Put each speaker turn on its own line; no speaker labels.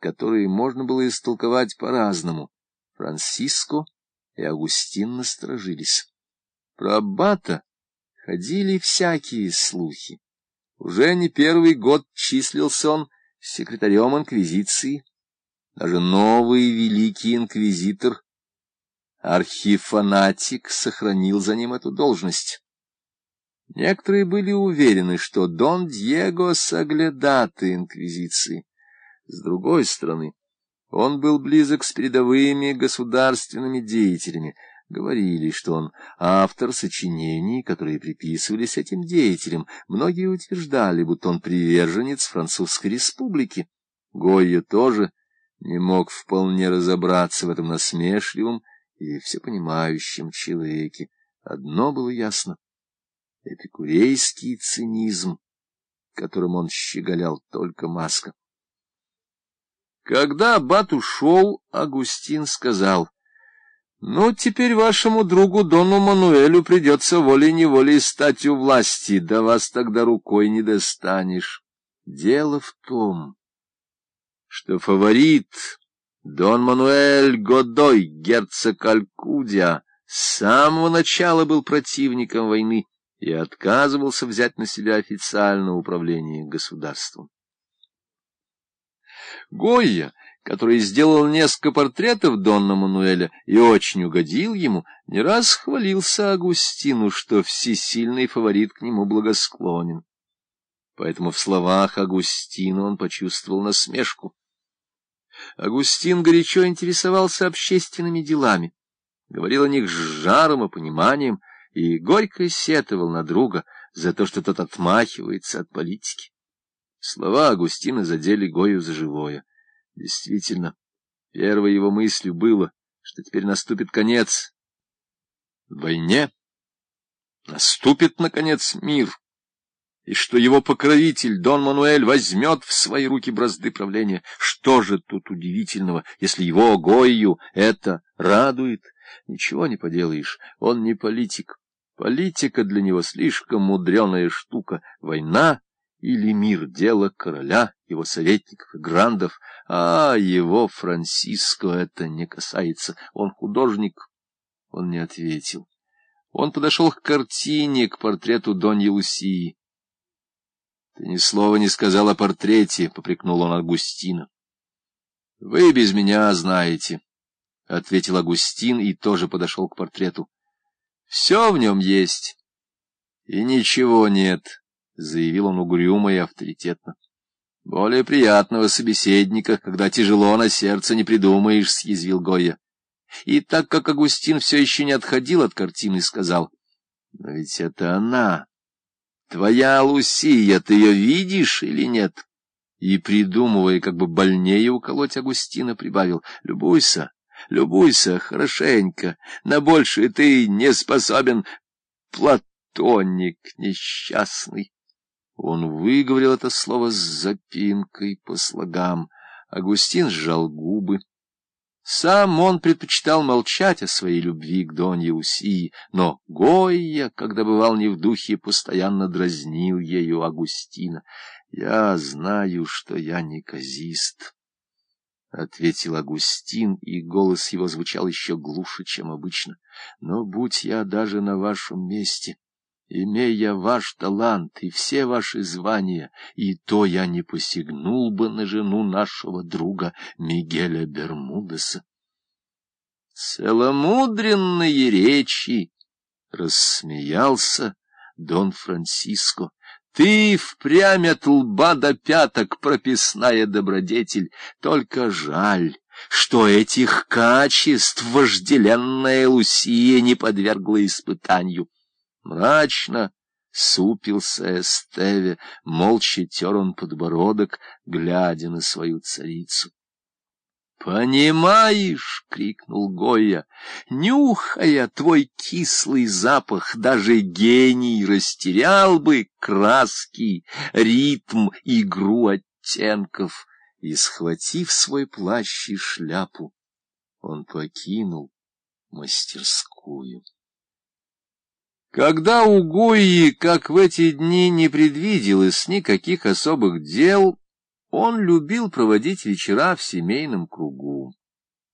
которые можно было истолковать по-разному. Франциско и Агустин насторожились. Про аббата ходили всякие слухи. Уже не первый год числился он секретарем инквизиции. Даже новый великий инквизитор, архифанатик, сохранил за ним эту должность. Некоторые были уверены, что Дон Диего соглядаты инквизиции. С другой стороны, он был близок с передовыми государственными деятелями. Говорили, что он автор сочинений, которые приписывались этим деятелям. Многие утверждали, будто он приверженец Французской республики. Гойя тоже не мог вполне разобраться в этом насмешливом и всепонимающем человеке. Одно было ясно — эпикурейский цинизм, которым он щеголял только маска. Когда аббат ушел, Агустин сказал, «Ну, теперь вашему другу Дону Мануэлю придется волей-неволей стать у власти, да вас тогда рукой не достанешь. Дело в том, что фаворит Дон Мануэль Годой, герцог Алькудия, с самого начала был противником войны и отказывался взять на себя официальное управление государством. Гойя, который сделал несколько портретов Донна Мануэля и очень угодил ему, не раз хвалился Агустину, что всесильный фаворит к нему благосклонен. Поэтому в словах Агустина он почувствовал насмешку. Агустин горячо интересовался общественными делами, говорил о них с жаром и пониманием и горько сетовал на друга за то, что тот отмахивается от политики. Слова Агустина задели Гою за живое. Действительно, первой его мыслью было, что теперь наступит конец войне, наступит, наконец, мир, и что его покровитель Дон Мануэль возьмет в свои руки бразды правления. Что же тут удивительного, если его Гою это радует? Ничего не поделаешь, он не политик. Политика для него слишком мудреная штука. Война или мир — дело короля, его советников и грандов, а его Франциско это не касается. Он художник. Он не ответил. Он подошел к картине, к портрету Доньи Лусии. — Ты ни слова не сказал о портрете, — попрекнул он Агустина. — Вы без меня знаете, — ответил Агустин и тоже подошел к портрету. — Все в нем есть, и ничего нет. — заявил он угрюмо и авторитетно. — Более приятного собеседника, когда тяжело на сердце не придумаешь, — съязвил Гойя. И так как Агустин все еще не отходил от картины, сказал, — Но ведь это она, твоя Лусия, ты ее видишь или нет? И, придумывая, как бы больнее уколоть Агустина, прибавил, — Любуйся, любуйся хорошенько, на большее ты не способен, платоник несчастный. Он выговорил это слово с запинкой по слогам. Агустин сжал губы. Сам он предпочитал молчать о своей любви к Донье Усии, но Гойя, когда бывал не в духе, постоянно дразнил ею Агустина. — Я знаю, что я не казист, — ответил Агустин, и голос его звучал еще глуше, чем обычно. — Но будь я даже на вашем месте... Имея ваш талант и все ваши звания, и то я не посягнул бы на жену нашего друга Мигеля Бермудеса. Целомудренные речи! — рассмеялся Дон Франциско. Ты впрямь от лба до пяток прописная добродетель, только жаль, что этих качеств вожделенная Лусия не подвергла испытанию. Мрачно супился Эстеве, молча тер он подбородок, глядя на свою царицу. «Понимаешь!» — крикнул Гоя. «Нюхая твой кислый запах, даже гений растерял бы краски, ритм, игру оттенков». И, схватив свой плащ и шляпу, он покинул мастерскую. Когда у Гойи, как в эти дни, не предвиделось никаких особых дел, Он любил проводить вечера в семейном кругу.